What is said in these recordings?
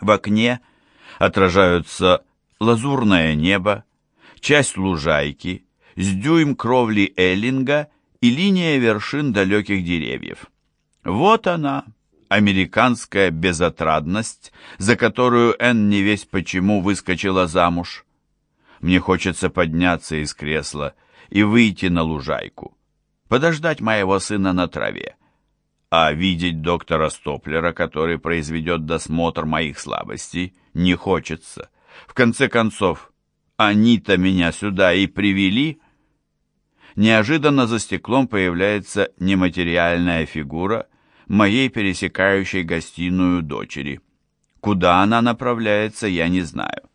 В окне отражаются лазурное небо, часть лужайки, с дюйм кровли Эллинга и линия вершин далеких деревьев. Вот она, американская безотрадность, за которую Энн не весь почему выскочила замуж. Мне хочется подняться из кресла и выйти на лужайку, подождать моего сына на траве, а видеть доктора Стоплера, который произведет досмотр моих слабостей, не хочется. В конце концов, они-то меня сюда и привели. Неожиданно за стеклом появляется нематериальная фигура моей пересекающей гостиную дочери. Куда она направляется, я не знаю.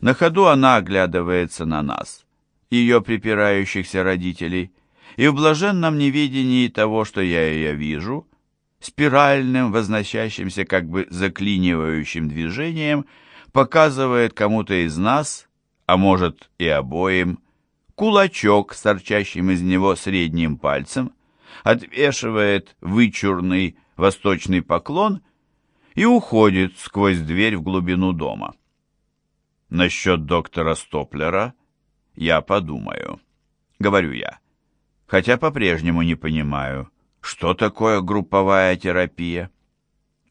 На ходу она оглядывается на нас, ее припирающихся родителей, и в блаженном неведении того, что я ее вижу, спиральным, возносящимся как бы заклинивающим движением, показывает кому-то из нас, а может и обоим, кулачок с торчащим из него средним пальцем, отвешивает вычурный восточный поклон и уходит сквозь дверь в глубину дома. Насчет доктора Стоплера я подумаю, говорю я, хотя по-прежнему не понимаю, что такое групповая терапия.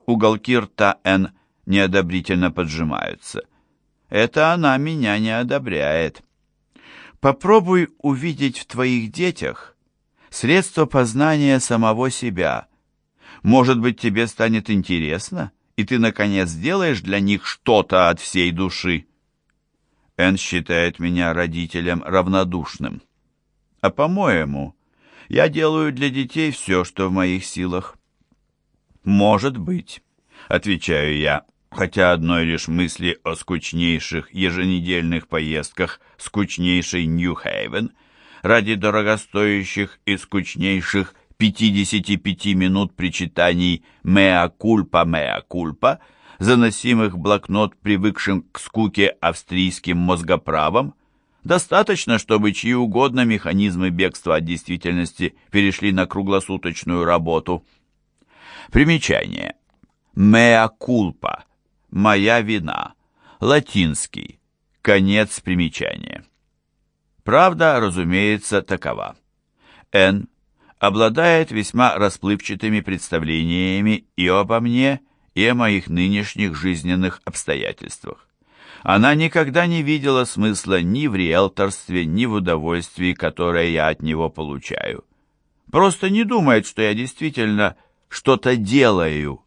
Уголки рта Н неодобрительно поджимаются. Это она меня не одобряет. Попробуй увидеть в твоих детях средство познания самого себя. Может быть, тебе станет интересно, и ты, наконец, сделаешь для них что-то от всей души. Энн считает меня родителем равнодушным. А по-моему, я делаю для детей все, что в моих силах. Может быть, отвечаю я, хотя одной лишь мысли о скучнейших еженедельных поездках скучнейший Нью-Хейвен ради дорогостоящих и скучнейших 55 минут причитаний «меа кульпа, меа кульпа» заносимых в блокнот привыкшим к скуке австрийским мозгоправам, достаточно, чтобы чьи угодно механизмы бегства от действительности перешли на круглосуточную работу. Примечание. «Mea culpa» – «моя вина», латинский, конец примечания. Правда, разумеется, такова. Н обладает весьма расплывчатыми представлениями и обо мне, и о моих нынешних жизненных обстоятельствах. Она никогда не видела смысла ни в риэлторстве, ни в удовольствии, которое я от него получаю. Просто не думает, что я действительно что-то делаю.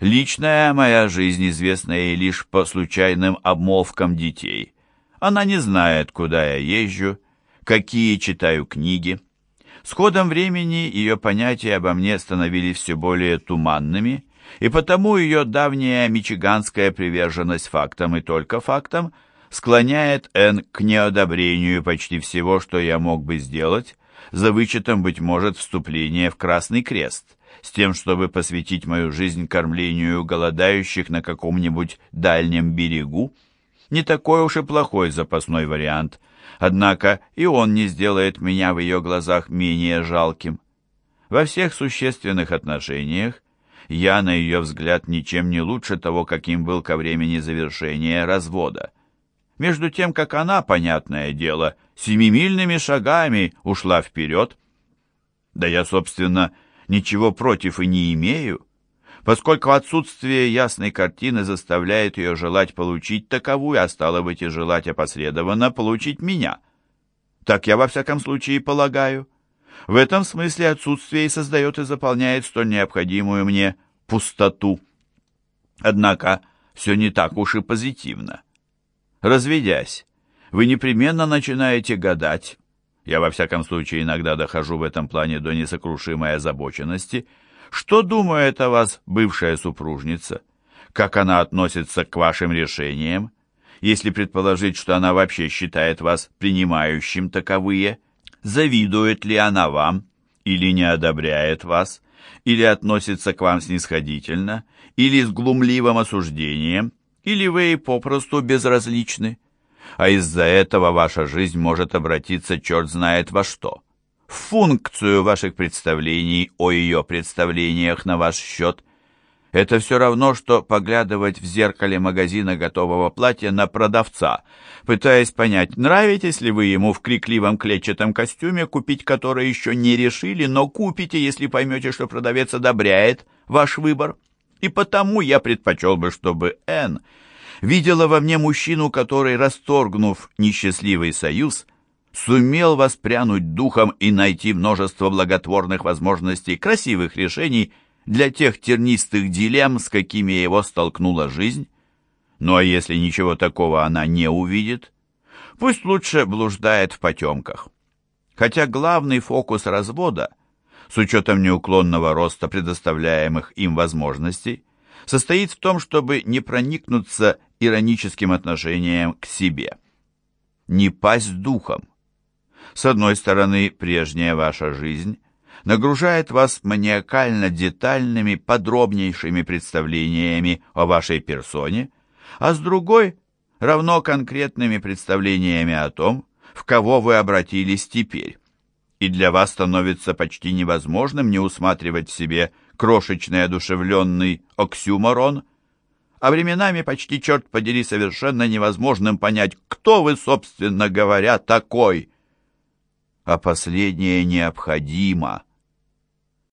Личная моя жизнь известна ей лишь по случайным обмолвкам детей. Она не знает, куда я езжу, какие читаю книги. С ходом времени ее понятия обо мне становились все более туманными, и потому ее давняя мичиганская приверженность фактам и только фактам склоняет Энн к неодобрению почти всего, что я мог бы сделать, за вычетом, быть может, вступления в Красный Крест, с тем, чтобы посвятить мою жизнь кормлению голодающих на каком-нибудь дальнем берегу. Не такой уж и плохой запасной вариант, однако и он не сделает меня в ее глазах менее жалким. Во всех существенных отношениях я, на ее взгляд, ничем не лучше того, каким был ко времени завершения развода. Между тем, как она, понятное дело, семимильными шагами ушла вперед. Да я, собственно, ничего против и не имею, поскольку отсутствие ясной картины заставляет ее желать получить таковую, а стало быть и желать опосредованно получить меня. Так я во всяком случае полагаю. В этом смысле отсутствие и создает и заполняет столь необходимую мне пустоту. Однако все не так уж и позитивно. Разведясь, вы непременно начинаете гадать, я во всяком случае иногда дохожу в этом плане до несокрушимой озабоченности, что думает о вас бывшая супружница, как она относится к вашим решениям, если предположить, что она вообще считает вас принимающим таковые – завидует ли она вам или не одобряет вас, или относится к вам снисходительно, или с глумливым осуждением, или вы ей попросту безразличны. А из-за этого ваша жизнь может обратиться черт знает во что. В функцию ваших представлений о ее представлениях на ваш счет. Это все равно, что поглядывать в зеркале магазина готового платья на продавца, пытаясь понять, нравитесь ли вы ему в крикливом клетчатом костюме, купить который еще не решили, но купите, если поймете, что продавец одобряет ваш выбор. И потому я предпочел бы, чтобы Энн видела во мне мужчину, который, расторгнув несчастливый союз, сумел воспрянуть духом и найти множество благотворных возможностей, красивых решений – для тех тернистых дилемм, с какими его столкнула жизнь. Ну а если ничего такого она не увидит, пусть лучше блуждает в потемках. Хотя главный фокус развода, с учетом неуклонного роста предоставляемых им возможностей, состоит в том, чтобы не проникнуться ироническим отношением к себе. Не пасть духом. С одной стороны, прежняя ваша жизнь – нагружает вас маниакально детальными, подробнейшими представлениями о вашей персоне, а с другой – равно конкретными представлениями о том, в кого вы обратились теперь. И для вас становится почти невозможным не усматривать в себе крошечный одушевленный оксюморон, а временами почти, черт подери, совершенно невозможным понять, кто вы, собственно говоря, такой. А последнее необходимо –